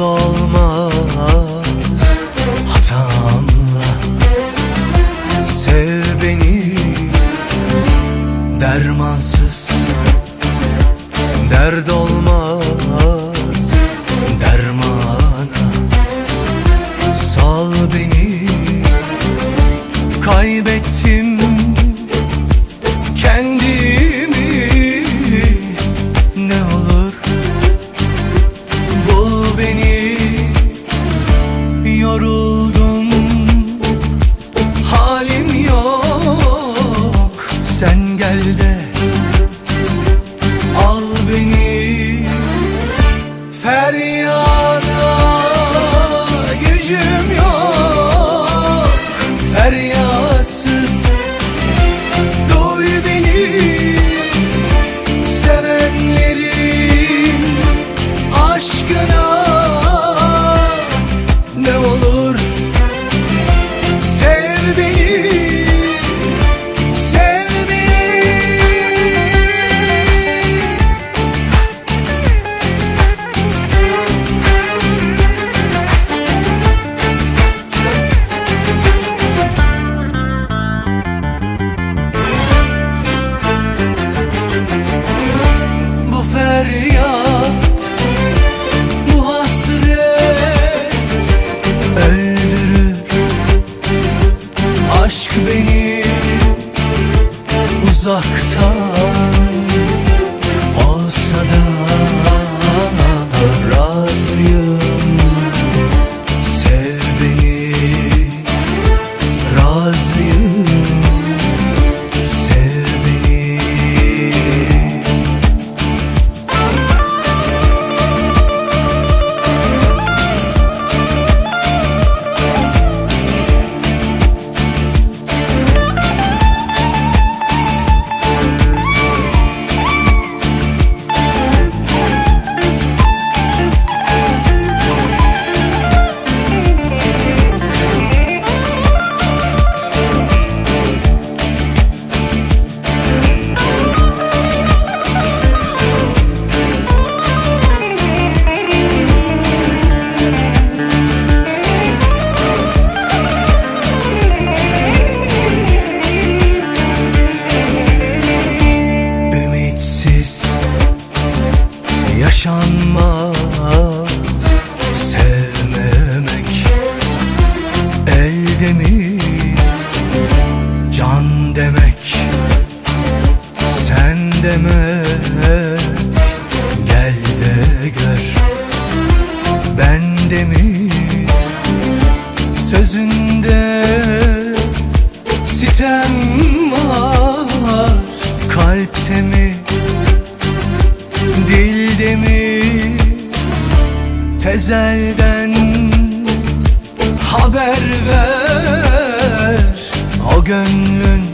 Nasıl olmaz. Hatamla Sev beni. Dermansız Dert olmaz. Dermana Sal beni. Kaybettim uzakta. Sitem var. Kalpte mi Dilde mi Tezelden Haber ver. O gönlü